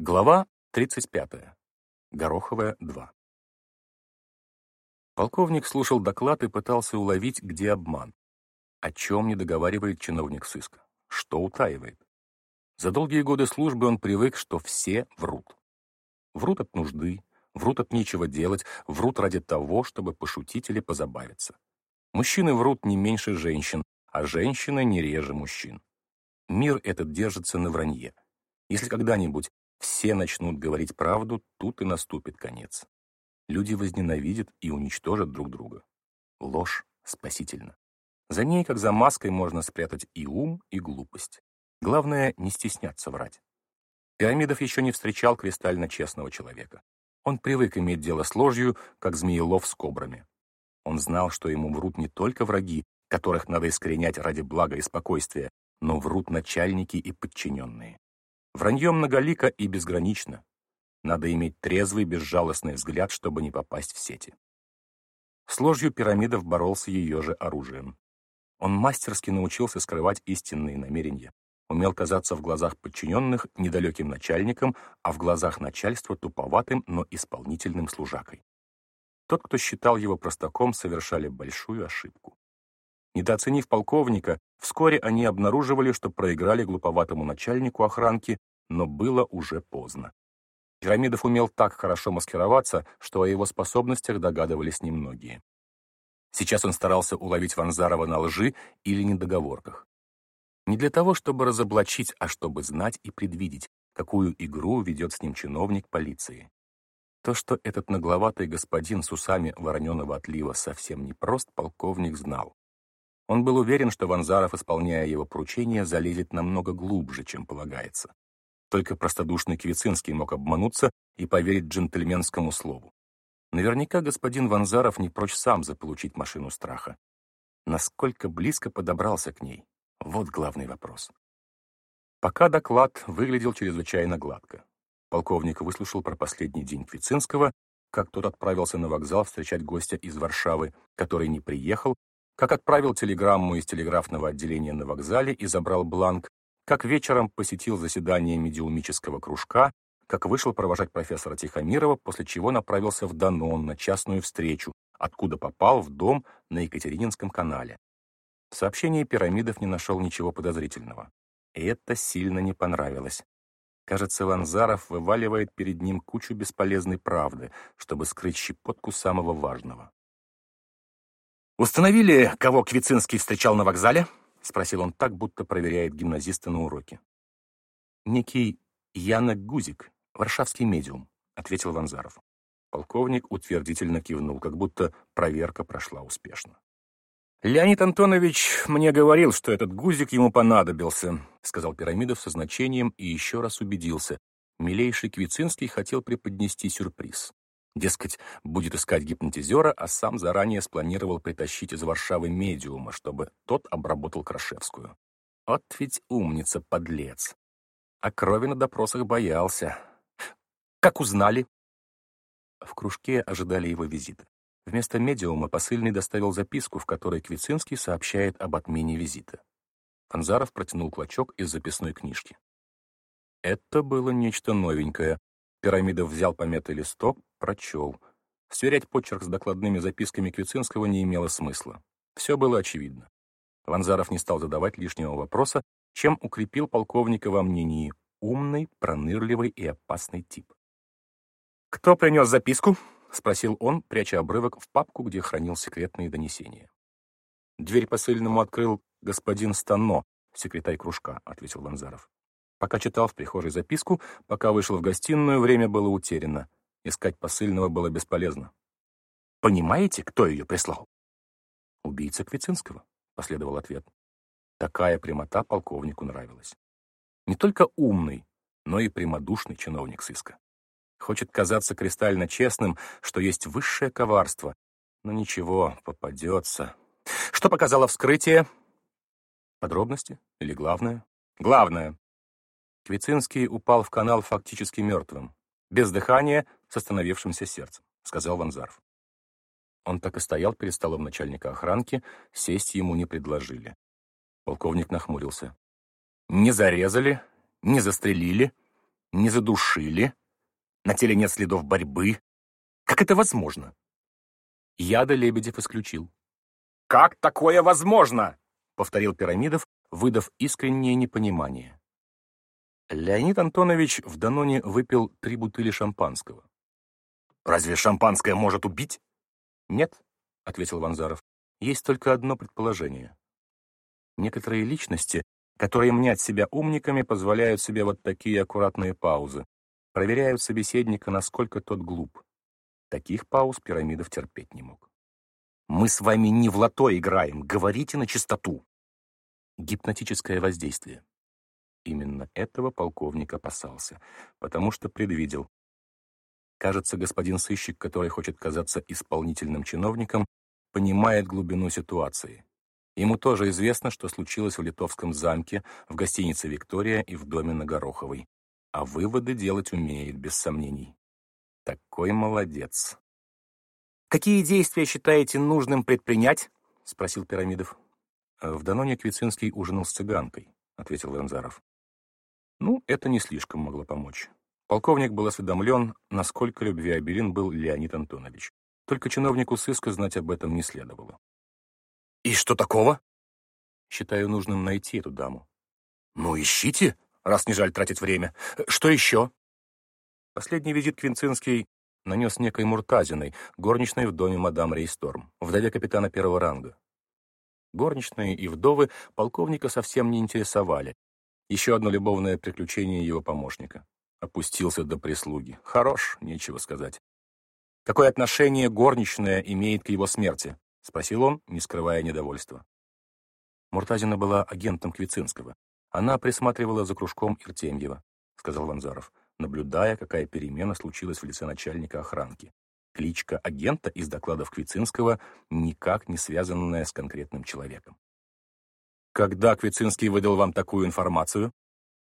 Глава 35. Гороховая, 2. Полковник слушал доклад и пытался уловить, где обман. О чем не договаривает чиновник сыска? Что утаивает? За долгие годы службы он привык, что все врут. Врут от нужды, врут от нечего делать, врут ради того, чтобы пошутить или позабавиться. Мужчины врут не меньше женщин, а женщины не реже мужчин. Мир этот держится на вранье. Если когда-нибудь все начнут говорить правду, тут и наступит конец. Люди возненавидят и уничтожат друг друга. Ложь спасительна. За ней, как за маской, можно спрятать и ум, и глупость. Главное, не стесняться врать. Пирамидов еще не встречал кристально честного человека. Он привык иметь дело с ложью, как змеелов с кобрами. Он знал, что ему врут не только враги, которых надо искоренять ради блага и спокойствия, но врут начальники и подчиненные. Вранье многолико и безгранично. Надо иметь трезвый, безжалостный взгляд, чтобы не попасть в сети. С ложью пирамидов боролся ее же оружием. Он мастерски научился скрывать истинные намерения, умел казаться в глазах подчиненных недалеким начальником, а в глазах начальства туповатым, но исполнительным служакой. Тот, кто считал его простаком, совершали большую ошибку. Недооценив полковника, вскоре они обнаруживали, что проиграли глуповатому начальнику охранки но было уже поздно. Пирамидов умел так хорошо маскироваться, что о его способностях догадывались немногие. Сейчас он старался уловить Ванзарова на лжи или недоговорках. Не для того, чтобы разоблачить, а чтобы знать и предвидеть, какую игру ведет с ним чиновник полиции. То, что этот нагловатый господин с усами вороненого отлива совсем не прост, полковник знал. Он был уверен, что Ванзаров, исполняя его поручение, залезет намного глубже, чем полагается. Только простодушный Квицинский мог обмануться и поверить джентльменскому слову. Наверняка господин Ванзаров не прочь сам заполучить машину страха. Насколько близко подобрался к ней? Вот главный вопрос. Пока доклад выглядел чрезвычайно гладко. Полковник выслушал про последний день Квицинского, как тот отправился на вокзал встречать гостя из Варшавы, который не приехал, как отправил телеграмму из телеграфного отделения на вокзале и забрал бланк, как вечером посетил заседание медиумического кружка, как вышел провожать профессора Тихомирова, после чего направился в Данон на частную встречу, откуда попал в дом на Екатерининском канале. В сообщении пирамидов не нашел ничего подозрительного. И это сильно не понравилось. Кажется, Ванзаров вываливает перед ним кучу бесполезной правды, чтобы скрыть щепотку самого важного. «Установили, кого Квицинский встречал на вокзале?» — спросил он так, будто проверяет гимназиста на уроке. «Некий Яна Гузик, варшавский медиум», — ответил Ванзаров. Полковник утвердительно кивнул, как будто проверка прошла успешно. «Леонид Антонович мне говорил, что этот гузик ему понадобился», — сказал Пирамидов со значением и еще раз убедился. Милейший Квицинский хотел преподнести сюрприз. Дескать, будет искать гипнотизера, а сам заранее спланировал притащить из Варшавы медиума, чтобы тот обработал Крашевскую. Вот ведь умница, подлец. А крови на допросах боялся. Как узнали? В кружке ожидали его визита. Вместо медиума посыльный доставил записку, в которой Квицинский сообщает об отмене визита. Фанзаров протянул клочок из записной книжки. Это было нечто новенькое, Пирамидов взял помятый листок, прочел. Сверять почерк с докладными записками Квицинского не имело смысла. Все было очевидно. Ванзаров не стал задавать лишнего вопроса, чем укрепил полковника во мнении умный, пронырливый и опасный тип. «Кто принес записку?» — спросил он, пряча обрывок в папку, где хранил секретные донесения. «Дверь посыльному открыл господин Стано, секретарь кружка», — ответил Ванзаров. Пока читал в прихожей записку, пока вышел в гостиную, время было утеряно. Искать посыльного было бесполезно. «Понимаете, кто ее прислал?» «Убийца Квицинского», — последовал ответ. Такая прямота полковнику нравилась. Не только умный, но и прямодушный чиновник сыска. Хочет казаться кристально честным, что есть высшее коварство. Но ничего, попадется. Что показало вскрытие? Подробности? Или главное? Главное. Квицинский упал в канал фактически мертвым, без дыхания, с остановившимся сердцем, сказал Ванзаров. Он так и стоял перед столом начальника охранки, сесть ему не предложили. Полковник нахмурился. «Не зарезали, не застрелили. Не задушили? На теле нет следов борьбы? Как это возможно? Яда Лебедев исключил. «Как такое возможно?» — повторил Пирамидов, выдав искреннее непонимание. Леонид Антонович в Даноне выпил три бутыли шампанского. «Разве шампанское может убить?» «Нет», — ответил Ванзаров. «Есть только одно предположение. Некоторые личности, которые мнят себя умниками, позволяют себе вот такие аккуратные паузы, проверяют собеседника, насколько тот глуп. Таких пауз Пирамидов терпеть не мог. «Мы с вами не в лото играем, говорите на чистоту!» Гипнотическое воздействие. Именно этого полковник опасался, потому что предвидел. Кажется, господин сыщик, который хочет казаться исполнительным чиновником, понимает глубину ситуации. Ему тоже известно, что случилось в Литовском замке, в гостинице «Виктория» и в доме на Гороховой. А выводы делать умеет, без сомнений. Такой молодец. «Какие действия считаете нужным предпринять?» — спросил Пирамидов. «В Даноне Квицинский ужинал с цыганкой», — ответил Вензаров. Ну, это не слишком могло помочь. Полковник был осведомлен, насколько любвеобилен был Леонид Антонович. Только чиновнику сыска знать об этом не следовало. «И что такого?» «Считаю нужным найти эту даму». «Ну, ищите, раз не жаль тратить время. Что еще?» Последний визит Квинцинский нанес некой Муртазиной, горничной в доме мадам Рейсторм, вдове капитана первого ранга. Горничные и вдовы полковника совсем не интересовали. Еще одно любовное приключение его помощника. Опустился до прислуги. Хорош, нечего сказать. «Какое отношение горничная имеет к его смерти?» — спросил он, не скрывая недовольства. Муртазина была агентом Квицинского. Она присматривала за кружком Иртемьева, — сказал Ванзаров наблюдая, какая перемена случилась в лице начальника охранки. Кличка агента из докладов Квицинского никак не связанная с конкретным человеком. «Когда Квицинский выдал вам такую информацию?»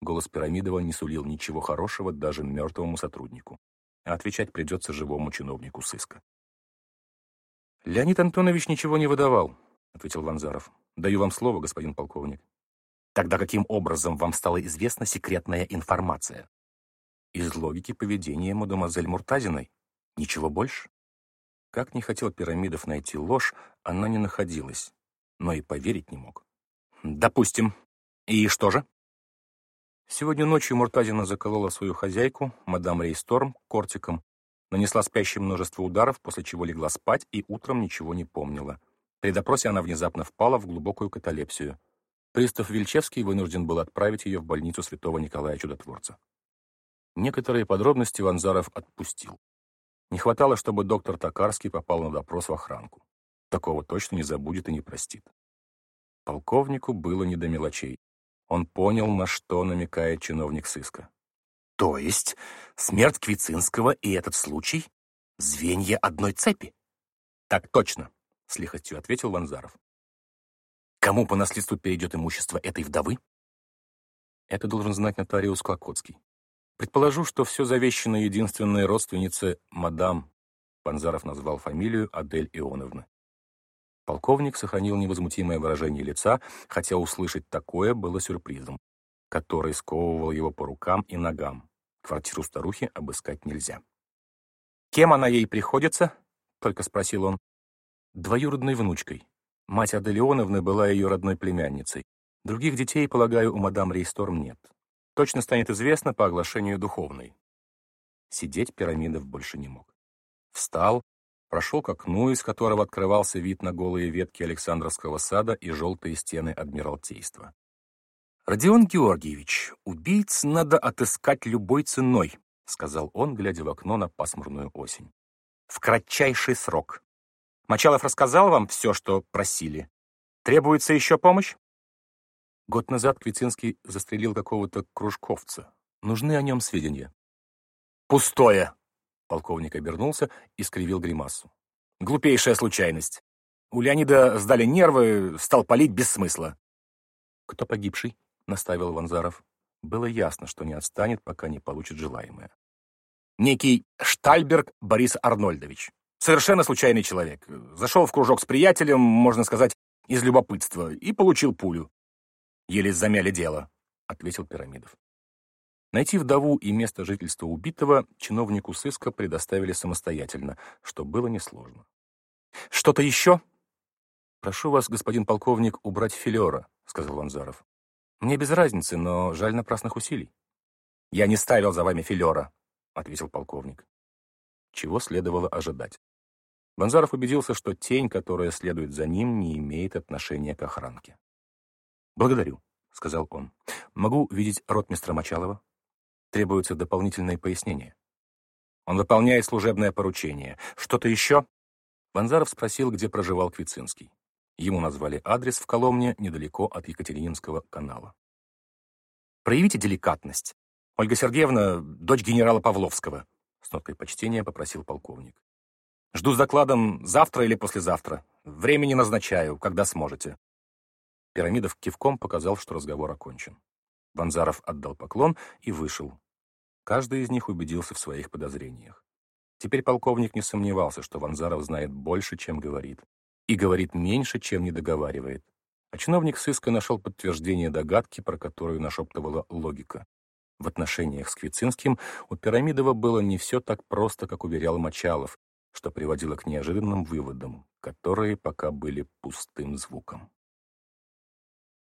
Голос Пирамидова не сулил ничего хорошего даже мертвому сотруднику. А отвечать придется живому чиновнику сыска. «Леонид Антонович ничего не выдавал», — ответил Ванзаров. «Даю вам слово, господин полковник». «Тогда каким образом вам стала известна секретная информация?» Из логики поведения мадемуазель Муртазиной. Ничего больше. Как не хотел Пирамидов найти ложь, она не находилась, но и поверить не мог. «Допустим. И что же?» Сегодня ночью Муртазина заколола свою хозяйку, мадам Рейсторм, кортиком, нанесла спящей множество ударов, после чего легла спать и утром ничего не помнила. При допросе она внезапно впала в глубокую каталепсию. Пристав Вильчевский вынужден был отправить ее в больницу святого Николая Чудотворца. Некоторые подробности Ванзаров отпустил. Не хватало, чтобы доктор Токарский попал на допрос в охранку. Такого точно не забудет и не простит. Полковнику было не до мелочей. Он понял, на что намекает чиновник сыска. То есть смерть Квицинского и этот случай — звенья одной цепи? Так точно, — с лихостью ответил Ванзаров. Кому по наследству перейдет имущество этой вдовы? Это должен знать нотариус Клокотский. Предположу, что все завещано единственной родственнице мадам, Панзаров назвал фамилию Адель Ионовны. Полковник сохранил невозмутимое выражение лица, хотя услышать такое было сюрпризом, который сковывал его по рукам и ногам. Квартиру старухи обыскать нельзя. «Кем она ей приходится?» — только спросил он. «Двоюродной внучкой. Мать Адель Ионовны была ее родной племянницей. Других детей, полагаю, у мадам Рейсторм нет точно станет известно по оглашению духовной. Сидеть Пирамидов больше не мог. Встал, прошел к окну, из которого открывался вид на голые ветки Александровского сада и желтые стены Адмиралтейства. «Родион Георгиевич, убийц надо отыскать любой ценой», сказал он, глядя в окно на пасмурную осень. «В кратчайший срок. Мочалов рассказал вам все, что просили. Требуется еще помощь?» Год назад Квицинский застрелил какого-то кружковца. Нужны о нем сведения. «Пустое!» — полковник обернулся и скривил гримасу. «Глупейшая случайность. У Леонида сдали нервы, стал палить без смысла». «Кто погибший?» — наставил Ванзаров. Было ясно, что не отстанет, пока не получит желаемое. «Некий Штальберг Борис Арнольдович. Совершенно случайный человек. Зашел в кружок с приятелем, можно сказать, из любопытства, и получил пулю. Еле замяли дело, — ответил Пирамидов. Найти вдову и место жительства убитого чиновнику сыска предоставили самостоятельно, что было несложно. «Что-то еще?» «Прошу вас, господин полковник, убрать филера», — сказал Ванзаров. «Мне без разницы, но жаль напрасных усилий». «Я не ставил за вами филера», — ответил полковник. Чего следовало ожидать. Ванзаров убедился, что тень, которая следует за ним, не имеет отношения к охранке. «Благодарю», — сказал он. «Могу видеть ротмистра Мочалова?» Требуются дополнительные пояснения. Он выполняет служебное поручение. Что-то еще? Ванзаров спросил, где проживал Квицинский. Ему назвали адрес в Коломне, недалеко от Екатерининского канала. «Проявите деликатность. Ольга Сергеевна — дочь генерала Павловского», — с ноткой почтения попросил полковник. «Жду с докладом завтра или послезавтра. Времени назначаю, когда сможете». Пирамидов кивком показал, что разговор окончен. Ванзаров отдал поклон и вышел, Каждый из них убедился в своих подозрениях. Теперь полковник не сомневался, что Ванзаров знает больше, чем говорит, и говорит меньше, чем не договаривает. А чиновник сыска нашел подтверждение догадки, про которую нашептывала логика. В отношениях с Квицинским у Пирамидова было не все так просто, как уверял Мочалов, что приводило к неожиданным выводам, которые пока были пустым звуком.